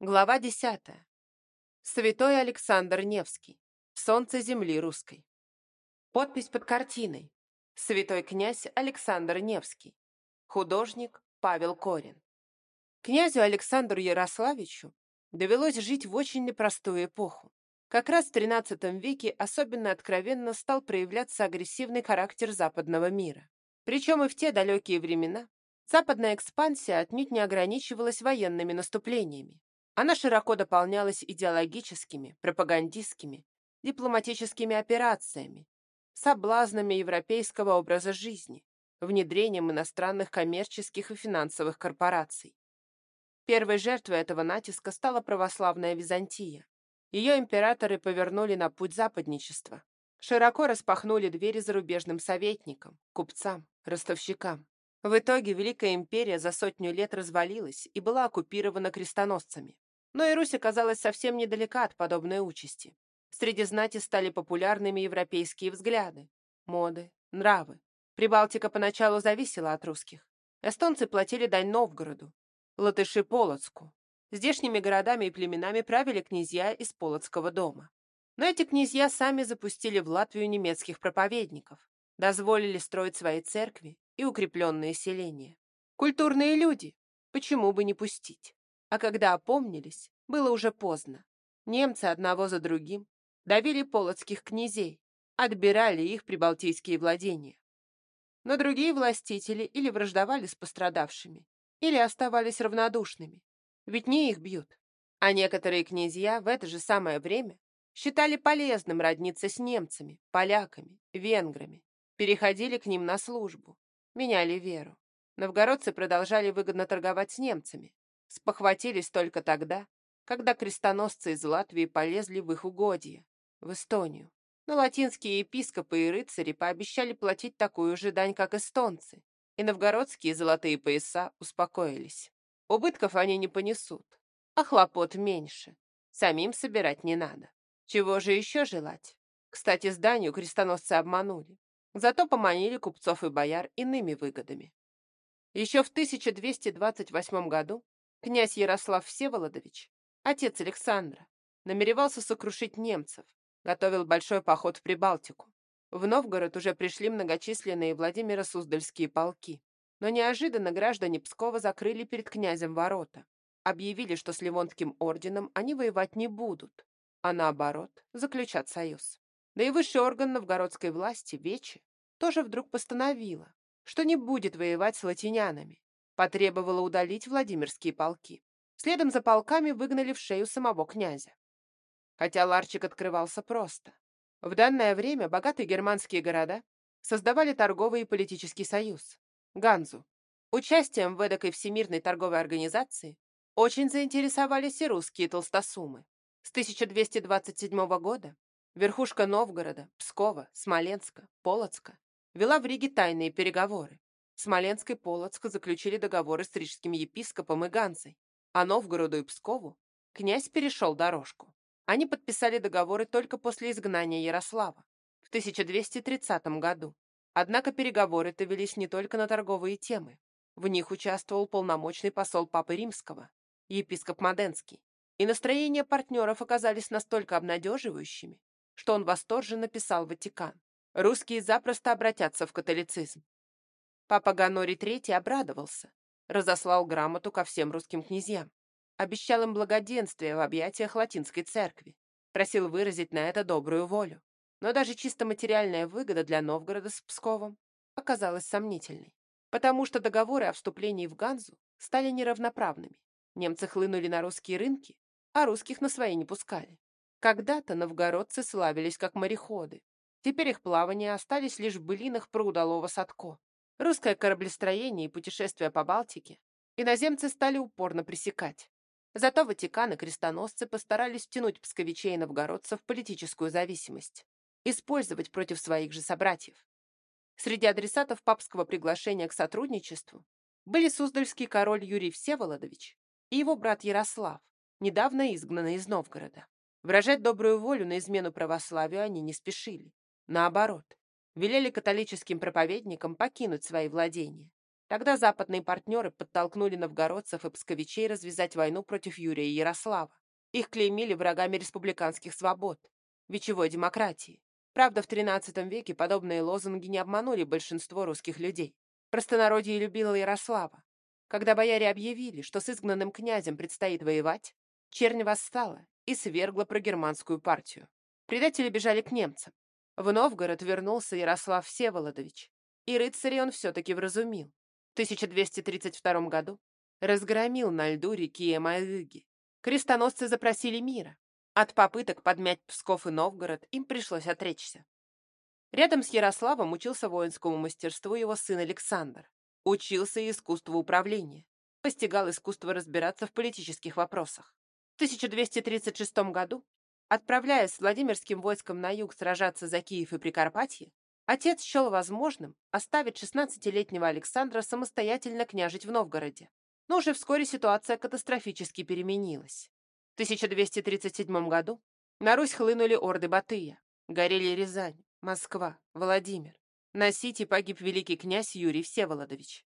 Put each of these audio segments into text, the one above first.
Глава 10. Святой Александр Невский. Солнце земли русской. Подпись под картиной. Святой князь Александр Невский. Художник Павел Корин. Князю Александру Ярославичу довелось жить в очень непростую эпоху. Как раз в XIII веке особенно откровенно стал проявляться агрессивный характер западного мира. Причем и в те далекие времена западная экспансия отнюдь не ограничивалась военными наступлениями. Она широко дополнялась идеологическими, пропагандистскими, дипломатическими операциями, соблазнами европейского образа жизни, внедрением иностранных коммерческих и финансовых корпораций. Первой жертвой этого натиска стала православная Византия. Ее императоры повернули на путь западничества, широко распахнули двери зарубежным советникам, купцам, ростовщикам. В итоге Великая империя за сотню лет развалилась и была оккупирована крестоносцами. Но и Русь оказалась совсем недалека от подобной участи. Среди знати стали популярными европейские взгляды, моды, нравы. Прибалтика поначалу зависела от русских. Эстонцы платили дань Новгороду, латыши – Полоцку. Здешними городами и племенами правили князья из Полоцкого дома. Но эти князья сами запустили в Латвию немецких проповедников, дозволили строить свои церкви и укрепленные селения. Культурные люди, почему бы не пустить? А когда опомнились, было уже поздно. Немцы одного за другим давили полоцких князей, отбирали их прибалтийские владения. Но другие властители или враждовали с пострадавшими, или оставались равнодушными, ведь не их бьют. А некоторые князья в это же самое время считали полезным родниться с немцами, поляками, венграми, переходили к ним на службу, меняли веру. Новгородцы продолжали выгодно торговать с немцами, спохватились только тогда, когда крестоносцы из Латвии полезли в их угодья, в Эстонию. Но латинские епископы и рыцари пообещали платить такую же дань, как эстонцы, и новгородские золотые пояса успокоились. Убытков они не понесут, а хлопот меньше. Самим собирать не надо. Чего же еще желать? Кстати, зданию крестоносцы обманули. Зато поманили купцов и бояр иными выгодами. Еще в 1228 году Князь Ярослав Всеволодович, отец Александра, намеревался сокрушить немцев, готовил большой поход в Прибалтику. В Новгород уже пришли многочисленные Владимиро-Суздальские полки. Но неожиданно граждане Пскова закрыли перед князем ворота. Объявили, что с Ливонским орденом они воевать не будут, а наоборот, заключат союз. Да и высший орган новгородской власти, Вечи, тоже вдруг постановила, что не будет воевать с латинянами, Потребовала удалить Владимирские полки. Следом за полками выгнали в шею самого князя. Хотя ларчик открывался просто. В данное время богатые германские города создавали торговый и политический союз – Ганзу. Участием в эдакой всемирной торговой организации очень заинтересовались и русские толстосумы. С 1227 года верхушка Новгорода, Пскова, Смоленска, Полоцка вела в Риге тайные переговоры. Смоленск и Полоцк заключили договоры с рижским епископом и Ганзой, а Новгороду и Пскову князь перешел дорожку. Они подписали договоры только после изгнания Ярослава в 1230 году. Однако переговоры-то велись не только на торговые темы. В них участвовал полномочный посол Папы Римского, епископ Маденский. И настроения партнеров оказались настолько обнадеживающими, что он восторженно писал Ватикан. Русские запросто обратятся в католицизм. Папа Ганорий III обрадовался, разослал грамоту ко всем русским князьям, обещал им благоденствие в объятиях латинской церкви, просил выразить на это добрую волю. Но даже чисто материальная выгода для Новгорода с Псковом оказалась сомнительной, потому что договоры о вступлении в Ганзу стали неравноправными. Немцы хлынули на русские рынки, а русских на свои не пускали. Когда-то новгородцы славились как мореходы. Теперь их плавания остались лишь в былинах про удалого Садко. Русское кораблестроение и путешествия по Балтике иноземцы стали упорно пресекать. Зато Ватикан и крестоносцы постарались втянуть псковичей и новгородцев в политическую зависимость, использовать против своих же собратьев. Среди адресатов папского приглашения к сотрудничеству были Суздальский король Юрий Всеволодович и его брат Ярослав, недавно изгнанный из Новгорода. Выражать добрую волю на измену православию они не спешили. Наоборот, велели католическим проповедникам покинуть свои владения. Тогда западные партнеры подтолкнули новгородцев и псковичей развязать войну против Юрия Ярослава. Их клеймили врагами республиканских свобод, вечевой демократии. Правда, в XIII веке подобные лозунги не обманули большинство русских людей. Простонародье любило Ярослава. Когда бояре объявили, что с изгнанным князем предстоит воевать, чернь восстала и свергла прогерманскую партию. Предатели бежали к немцам. В Новгород вернулся Ярослав Всеволодович, и рыцарей он все-таки вразумил. В 1232 году разгромил на льду реки Эмаыги. Крестоносцы запросили мира. От попыток подмять Псков и Новгород им пришлось отречься. Рядом с Ярославом учился воинскому мастерству его сын Александр. Учился искусству управления. Постигал искусство разбираться в политических вопросах. В 1236 году, отправляясь с Владимирским войском на юг сражаться за Киев и Прикарпатье, отец счел возможным оставить 16-летнего Александра самостоятельно княжить в Новгороде. Но уже вскоре ситуация катастрофически переменилась. В 1237 году на Русь хлынули орды Батыя, горели Рязань, Москва, Владимир. На Сити погиб великий князь Юрий Всеволодович.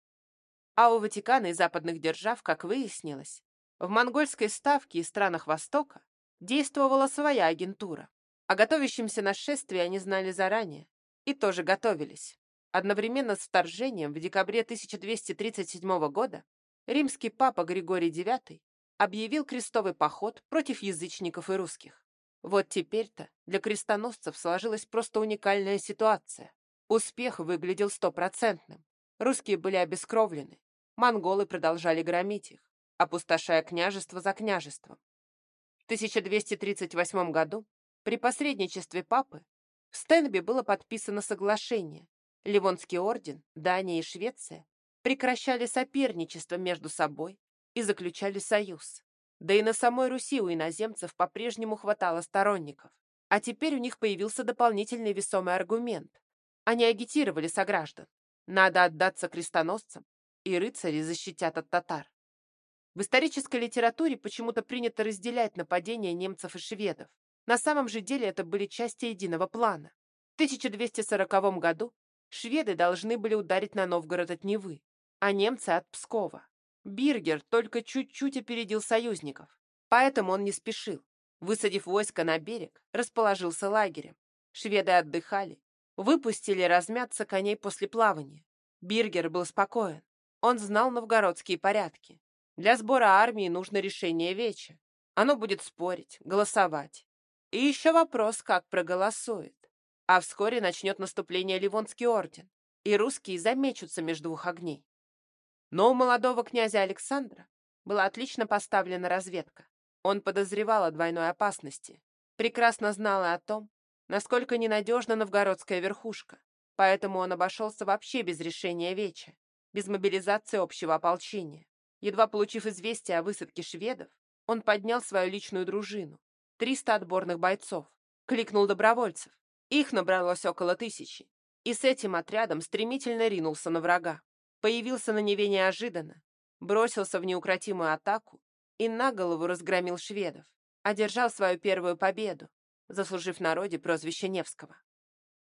А у Ватикана и западных держав, как выяснилось, в монгольской ставке и странах Востока действовала своя агентура. О готовящемся нашествии они знали заранее и тоже готовились. Одновременно с вторжением в декабре 1237 года римский папа Григорий IX объявил крестовый поход против язычников и русских. Вот теперь-то для крестоносцев сложилась просто уникальная ситуация. Успех выглядел стопроцентным. Русские были обескровлены. Монголы продолжали громить их, опустошая княжество за княжеством. В 1238 году при посредничестве папы в Стенби было подписано соглашение. Ливонский орден, Дания и Швеция прекращали соперничество между собой и заключали союз. Да и на самой Руси у иноземцев по-прежнему хватало сторонников. А теперь у них появился дополнительный весомый аргумент. Они агитировали сограждан. Надо отдаться крестоносцам, и рыцари защитят от татар. В исторической литературе почему-то принято разделять нападения немцев и шведов. На самом же деле это были части единого плана. В 1240 году шведы должны были ударить на Новгород от Невы, а немцы от Пскова. Биргер только чуть-чуть опередил союзников, поэтому он не спешил. Высадив войско на берег, расположился лагерем. Шведы отдыхали, выпустили размяться коней после плавания. Биргер был спокоен. Он знал новгородские порядки. Для сбора армии нужно решение веча. Оно будет спорить, голосовать. И еще вопрос, как проголосует. А вскоре начнет наступление Ливонский орден, и русские замечутся между двух огней. Но у молодого князя Александра была отлично поставлена разведка. Он подозревал о двойной опасности, прекрасно знал и о том, насколько ненадежна новгородская верхушка, поэтому он обошелся вообще без решения веча, без мобилизации общего ополчения. Едва получив известие о высадке шведов, он поднял свою личную дружину, 300 отборных бойцов, кликнул добровольцев. Их набралось около тысячи, и с этим отрядом стремительно ринулся на врага появился на Неве неожиданно, бросился в неукротимую атаку и на голову разгромил шведов, одержал свою первую победу, заслужив народе прозвище Невского.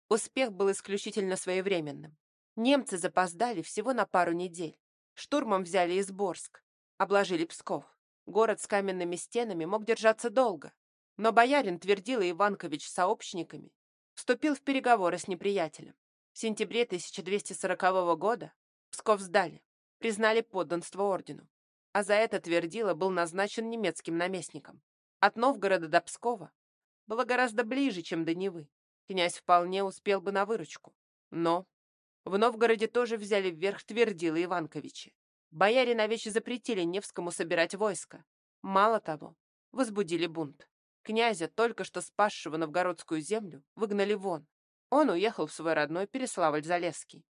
Успех был исключительно своевременным. Немцы запоздали всего на пару недель. Штурмом взяли Изборск, обложили Псков. Город с каменными стенами мог держаться долго, но боярин Твердила Иванкович с сообщниками вступил в переговоры с неприятелем. В сентябре 1240 года Псков сдали, признали подданство ордену, а за это Твердило был назначен немецким наместником. От Новгорода до Пскова было гораздо ближе, чем до Невы. Князь вполне успел бы на выручку. Но в Новгороде тоже взяли вверх Твердило Иванковичи. Бояре навече запретили Невскому собирать войско. Мало того, возбудили бунт. Князя, только что спасшего новгородскую землю, выгнали вон. Он уехал в свой родной Переславль-Залесский.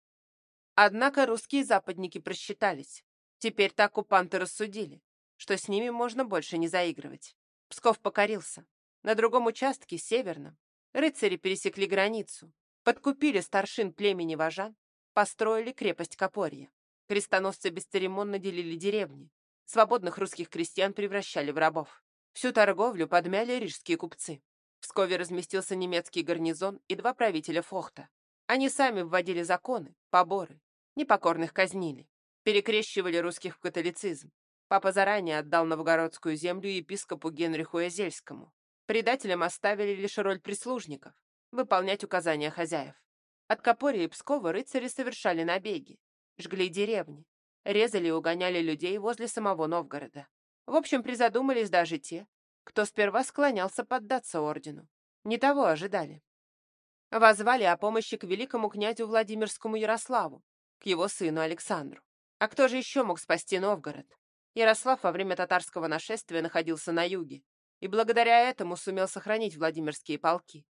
Однако русские западники просчитались. Теперь-то оккупанты рассудили, что с ними можно больше не заигрывать. Псков покорился. На другом участке, северном, рыцари пересекли границу, подкупили старшин племени Важан, построили крепость Копорье. Крестоносцы бесцеремонно делили деревни. Свободных русских крестьян превращали в рабов. Всю торговлю подмяли рижские купцы. В Пскове разместился немецкий гарнизон и два правителя Фохта. Они сами вводили законы, поборы, непокорных казнили. Перекрещивали русских в католицизм. Папа заранее отдал новгородскую землю епископу Генриху Язельскому. Предателям оставили лишь роль прислужников, выполнять указания хозяев. От Копорья и Пскова рыцари совершали набеги, жгли деревни, резали и угоняли людей возле самого Новгорода. В общем, призадумались даже те, кто сперва склонялся поддаться ордену. Не того ожидали. Возвали о помощи к великому князю Владимирскому Ярославу, к его сыну Александру. А кто же еще мог спасти Новгород? Ярослав во время татарского нашествия находился на юге, и благодаря этому сумел сохранить Владимирские полки.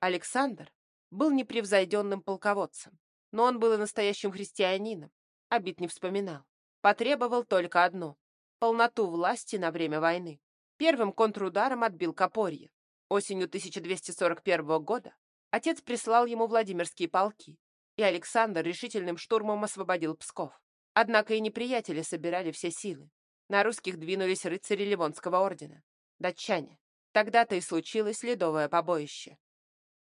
Александр был непревзойденным полководцем, но он был и настоящим христианином, обид не вспоминал. Потребовал только одно — полноту власти на время войны. Первым контрударом отбил Копорье. Осенью 1241 года отец прислал ему Владимирские полки, и Александр решительным штурмом освободил Псков. Однако и неприятели собирали все силы. На русских двинулись рыцари Ливонского ордена, датчане. Тогда-то и случилось ледовое побоище.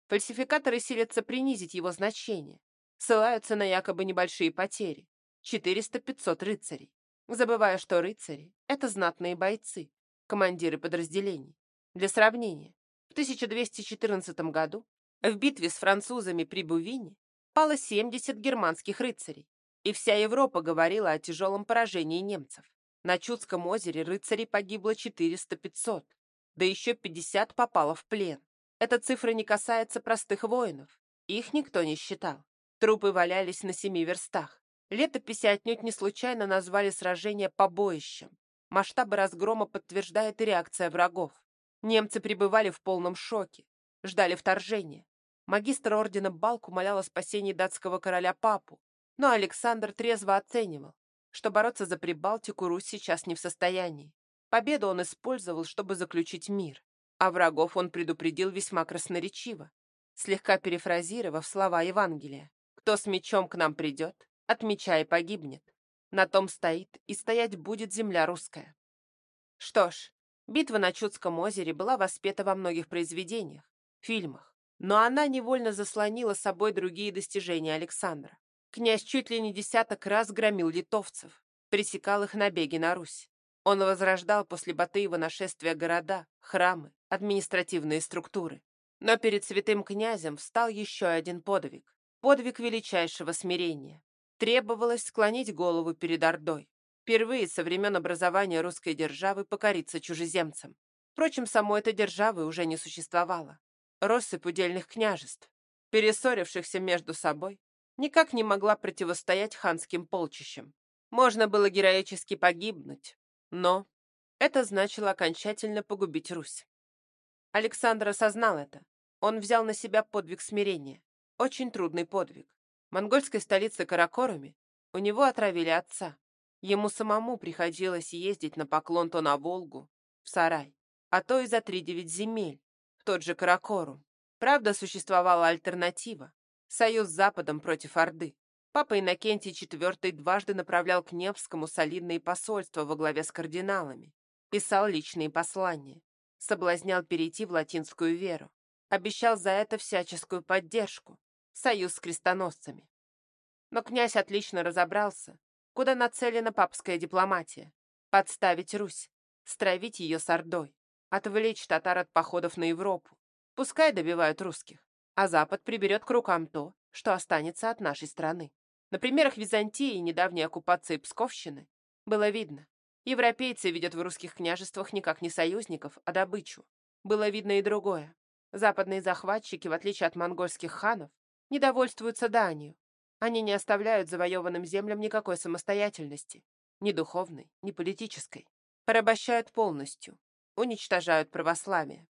Фальсификаторы силятся принизить его значение, ссылаются на якобы небольшие потери, 400-500 рыцарей, забывая, что рыцари — это знатные бойцы, командиры подразделений. Для сравнения, в 1214 году в битве с французами при Бувине пало 70 германских рыцарей, и вся Европа говорила о тяжелом поражении немцев. На Чудском озере рыцарей погибло 400-500, да еще 50 попало в плен. Эта цифра не касается простых воинов, их никто не считал. Трупы валялись на семи верстах. Летописи отнюдь не случайно назвали сражение побоищем. Масштабы разгрома подтверждает и реакция врагов. Немцы пребывали в полном шоке, ждали вторжения. Магистр ордена Балк умолял о спасении датского короля Папу, но Александр трезво оценивал, что бороться за Прибалтику Русь сейчас не в состоянии. Победу он использовал, чтобы заключить мир, а врагов он предупредил весьма красноречиво, слегка перефразировав слова Евангелия. «Кто с мечом к нам придет, от меча и погибнет. На том стоит и стоять будет земля русская. Что ж, битва на Чудском озере была воспета во многих произведениях, фильмах, но она невольно заслонила собой другие достижения Александра. Князь чуть ли не десяток раз громил литовцев, пресекал их набеги на Русь. Он возрождал после Батыева нашествия города, храмы, административные структуры. Но перед святым князем встал еще один подвиг. Подвиг величайшего смирения. Требовалось склонить голову перед Ордой. Впервые со времен образования русской державы покориться чужеземцам. Впрочем, самой этой державы уже не существовало. Россыпь удельных княжеств, перессорившихся между собой, никак не могла противостоять ханским полчищам. Можно было героически погибнуть, но это значило окончательно погубить Русь. Александр осознал это. Он взял на себя подвиг смирения. Очень трудный подвиг монгольской столице Каракоруме у него отравили отца. Ему самому приходилось ездить на поклон то на Волгу, в Сарай, а то и за три-девять земель, в тот же Каракорум. Правда, существовала альтернатива – союз с Западом против Орды. Папа Иннокентий IV дважды направлял к Невскому солидные посольства во главе с кардиналами, писал личные послания, соблазнял перейти в латинскую веру, обещал за это всяческую поддержку, союз с крестоносцами. Но князь отлично разобрался, куда нацелена папская дипломатия. Подставить Русь, стравить ее с Ордой, отвлечь татар от походов на Европу. Пускай добивают русских, а Запад приберет к рукам то, что останется от нашей страны. На примерах Византии и недавней оккупации Псковщины было видно, европейцы видят в русских княжествах никак не союзников, а добычу. Было видно и другое. Западные захватчики, в отличие от монгольских ханов, недовольствуются данью. Они не оставляют завоеванным землям никакой самостоятельности, ни духовной, ни политической. Порабощают полностью, уничтожают православие.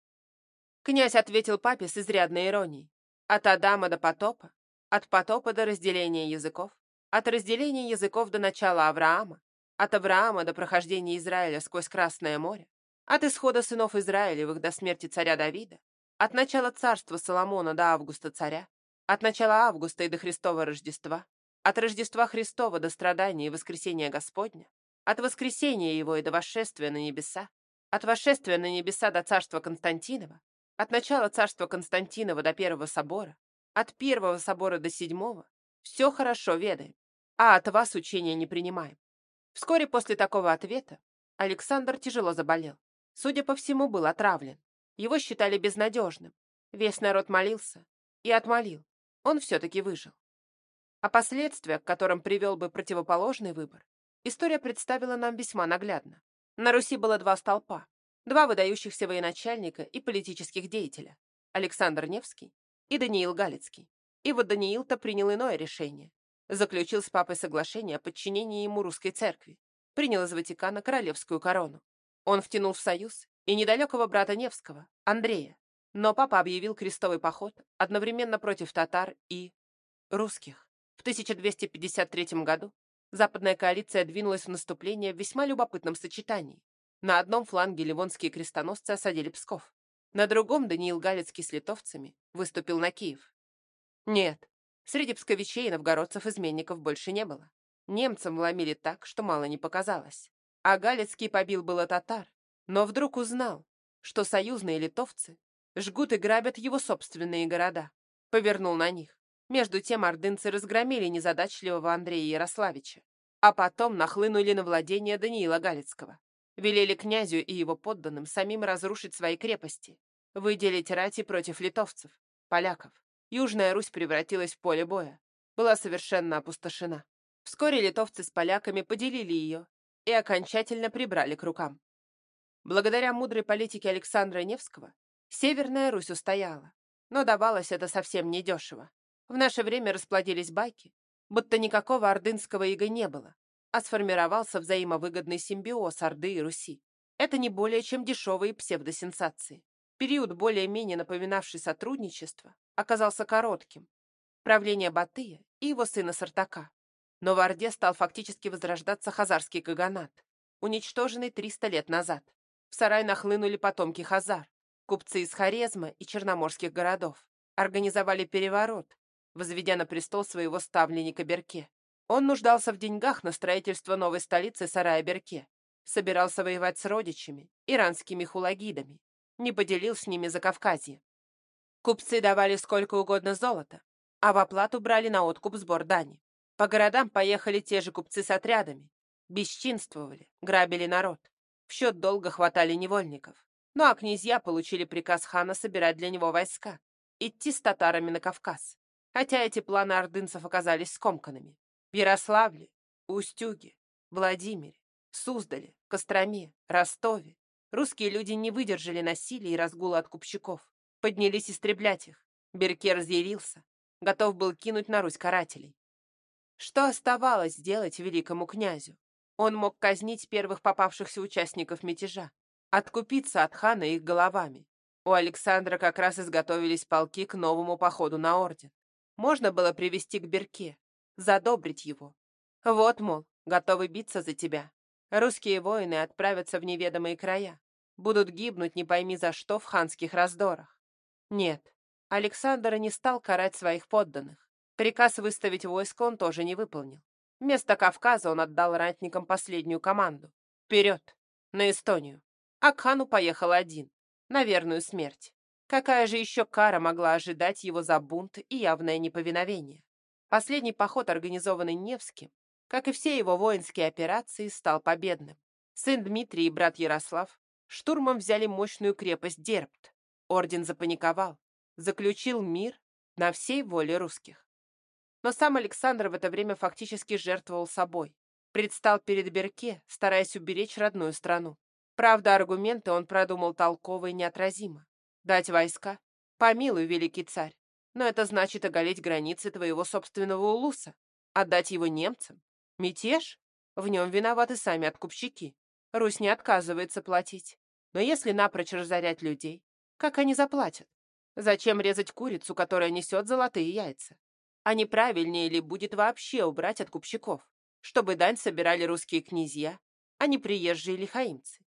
Князь ответил папе с изрядной иронией. От Адама до потопа, от потопа до разделения языков, от разделения языков до начала Авраама, от Авраама до прохождения Израиля сквозь Красное море, от исхода сынов Израилевых до смерти царя Давида, от начала царства Соломона до августа царя, от начала августа и до Христова Рождества, от Рождества Христова до страдания и воскресения Господня, от воскресения Его и до восшествия на небеса, от восшествия на небеса до царства Константинова, от начала царства Константинова до Первого собора, от Первого собора до Седьмого, все хорошо ведаем. а от вас учения не принимаем. Вскоре после такого ответа Александр тяжело заболел. Судя по всему, был отравлен. Его считали безнадежным. Весь народ молился и отмолил. Он все-таки выжил. А последствия, к которым привел бы противоположный выбор, история представила нам весьма наглядно. На Руси было два столпа, два выдающихся военачальника и политических деятеля – Александр Невский и Даниил Галицкий. И вот Даниил-то принял иное решение. Заключил с папой соглашение о подчинении ему русской церкви, принял из Ватикана королевскую корону. Он втянул в союз и недалекого брата Невского, Андрея. Но папа объявил крестовый поход одновременно против татар и русских. В 1253 году западная коалиция двинулась в наступление в весьма любопытном сочетании. На одном фланге ливонские крестоносцы осадили Псков. На другом Даниил Галицкий с литовцами выступил на Киев. Нет, среди псковичей и новгородцев изменников больше не было. Немцам вломили так, что мало не показалось. А Галицкий побил было татар, но вдруг узнал, что союзные литовцы жгут и грабят его собственные города. Повернул на них. Между тем ордынцы разгромили незадачливого Андрея Ярославича, а потом нахлынули на владение Даниила Галицкого. Велели князю и его подданным самим разрушить свои крепости, выделить рати против литовцев, поляков. Южная Русь превратилась в поле боя, была совершенно опустошена. Вскоре литовцы с поляками поделили ее и окончательно прибрали к рукам. Благодаря мудрой политике Александра Невского Северная Русь устояла, но давалось это совсем недешево. В наше время расплодились байки, будто никакого ордынского ига не было, а сформировался взаимовыгодный симбиоз Орды и Руси. Это не более чем дешевые псевдосенсации. Период, более-менее напоминавший сотрудничество, оказался коротким. Правление Батыя и его сына Сартака. Но в Орде стал фактически возрождаться хазарский каганат, уничтоженный 300 лет назад. В сарай нахлынули потомки хазар, купцы из Хорезма и черноморских городов. Организовали переворот, возведя на престол своего ставленника Берке. Он нуждался в деньгах на строительство новой столицы сарая Берке. Собирался воевать с родичами, иранскими хулагидами. Не поделил с ними Закавказье. Купцы давали сколько угодно золота, а в оплату брали на откуп сбор дани. По городам поехали те же купцы с отрядами. Бесчинствовали, грабили народ. В счет долга хватали невольников. Ну а князья получили приказ хана собирать для него войска, идти с татарами на Кавказ хотя эти планы ордынцев оказались скомканными. В Ярославле, Устюге, Владимире, Суздале, Костроме, Ростове русские люди не выдержали насилия и разгула откупщиков. Поднялись истреблять их. Берке разъярился, готов был кинуть на Русь карателей. Что оставалось делать великому князю? Он мог казнить первых попавшихся участников мятежа, откупиться от хана их головами. У Александра как раз изготовились полки к новому походу на орден можно было привести к Берке, задобрить его. Вот, мол, готовы биться за тебя. Русские воины отправятся в неведомые края, будут гибнуть не пойми за что в ханских раздорах. Нет, Александр не стал карать своих подданных. Приказ выставить войско он тоже не выполнил. Вместо Кавказа он отдал ратникам последнюю команду. Вперед, на Эстонию. А к хану поехал один, на верную смерть. Какая же еще кара могла ожидать его за бунт и явное неповиновение? Последний поход, организованный Невским, как и все его воинские операции, стал победным. Сын Дмитрий и брат Ярослав штурмом взяли мощную крепость Дербт. Орден запаниковал, заключил мир на всей воле русских. Но сам Александр в это время фактически жертвовал собой. Предстал перед Берке, стараясь уберечь родную страну. Правда, аргументы он продумал толково и неотразимо. Дать войска? Помилуй, великий царь. Но это значит оголить границы твоего собственного улуса. Отдать его немцам? Мятеж? В нем виноваты сами откупщики. Русь не отказывается платить. Но если напрочь разорять людей, как они заплатят? Зачем резать курицу, которая несет золотые яйца? А не правильнее ли будет вообще убрать откупщиков, чтобы дань собирали русские князья, а не приезжие лихаимцы?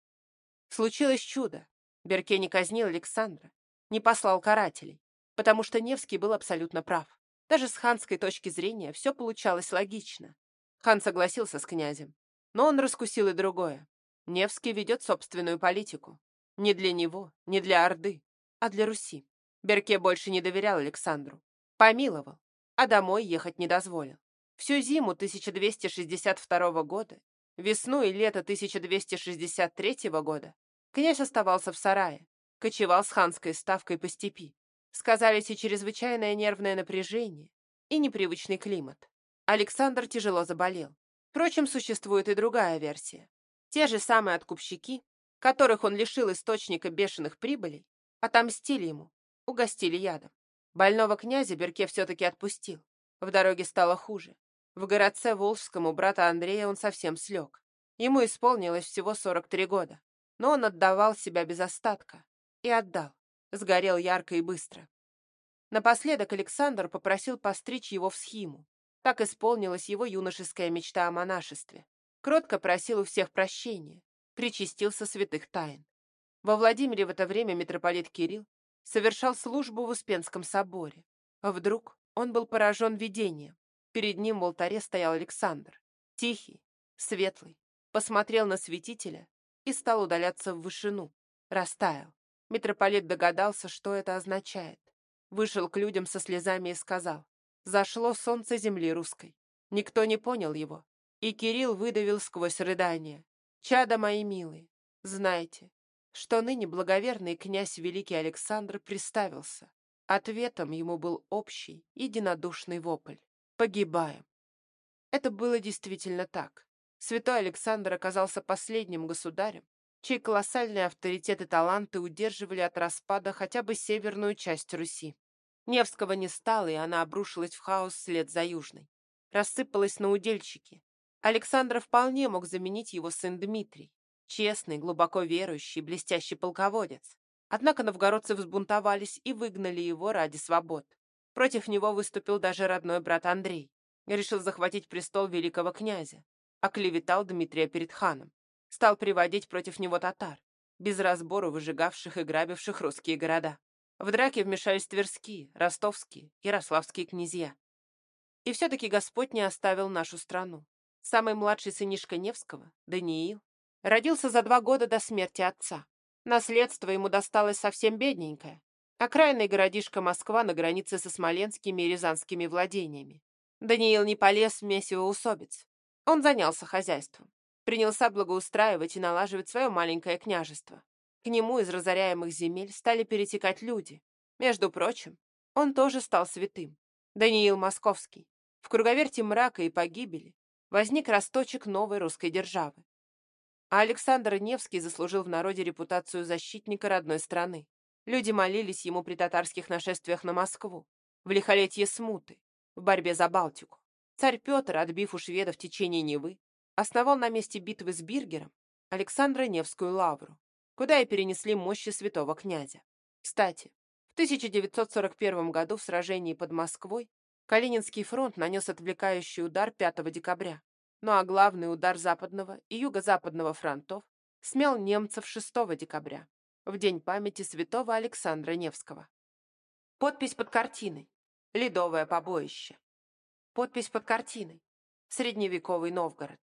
Случилось чудо. Берке не казнил Александра, не послал карателей, потому что Невский был абсолютно прав. Даже с ханской точки зрения все получалось логично. Хан согласился с князем, но он раскусил и другое. Невский ведет собственную политику. Не для него, не для Орды, а для Руси. Берке больше не доверял Александру. Помиловал, а домой ехать не дозволил. Всю зиму 1262 года, весну и лето 1263 года князь оставался в сарае, кочевал с ханской ставкой по степи. Сказались и чрезвычайное нервное напряжение, и непривычный климат. Александр тяжело заболел. Впрочем, существует и другая версия. Те же самые откупщики, которых он лишил источника бешеных прибылей, отомстили ему, угостили ядом. Больного князя Берке все-таки отпустил. В дороге стало хуже. В городце Волжском у брата Андрея он совсем слег. Ему исполнилось всего 43 года. Но он отдавал себя без остатка. И отдал. Сгорел ярко и быстро. Напоследок Александр попросил постричь его в схиму. Так исполнилась его юношеская мечта о монашестве. Кротко просил у всех прощения, причастился святых тайн. Во Владимире в это время митрополит Кирилл совершал службу в Успенском соборе. Вдруг он был поражен видением. Перед ним в алтаре стоял Александр, тихий, светлый, посмотрел на святителя и стал удаляться в вышину. Растаял. Митрополит догадался, что это означает. Вышел к людям со слезами и сказал, «Зашло солнце земли русской». Никто не понял его. И Кирилл выдавил сквозь рыдание, «Чада мои милые, знайте, что ныне благоверный князь Великий Александр приставился. Ответом ему был общий, единодушный вопль. «Погибаем». Это было действительно так. Святой Александр оказался последним государем, чей колоссальные авторитет и таланты удерживали от распада хотя бы северную часть Руси. Невского не стало, и она обрушилась в хаос вслед за Южной. Рассыпалась на удельщики. Александра вполне мог заменить его сын Дмитрий. Честный, глубоко верующий, блестящий полководец. Однако новгородцы взбунтовались и выгнали его ради свобод. Против него выступил даже родной брат Андрей. Решил захватить престол великого князя. Оклеветал Дмитрия перед ханом стал приводить против него татар, без разбору выжигавших и грабивших русские города. В драке вмешались тверские, ростовские, ярославские князья. И все-таки Господь не оставил нашу страну. Самый младший сынишка Невского, Даниил, родился за два года до смерти отца. Наследство ему досталось совсем бедненькое. Окраинный городишко Москва на границе со смоленскими и рязанскими владениями. Даниил не полез в месиво усобиц. Он занялся хозяйством принялся благоустраивать и налаживать свое маленькое княжество. К нему из разоряемых земель стали перетекать люди. Между прочим, он тоже стал святым. Даниил Московский. В круговерте мрака и погибели возник росточек новой русской державы. А Александр Невский заслужил в народе репутацию защитника родной страны. Люди молились ему при татарских нашествиях на Москву, в лихолетье смуты, в борьбе за Балтику. Царь Петр, отбив у шведов течение Невы, основал на месте битвы с Биргером Александра Невскую лавру, куда и перенесли мощи святого князя. Кстати, в 1941 году в сражении под Москвой Калининский фронт нанес отвлекающий удар 5 декабря, ну а главный удар Западного и Юго-Западного фронтов смел немцев 6 декабря, в день памяти святого Александра Невского. Подпись под картиной. Ледовое побоище. Подпись под картиной. Средневековый Новгород.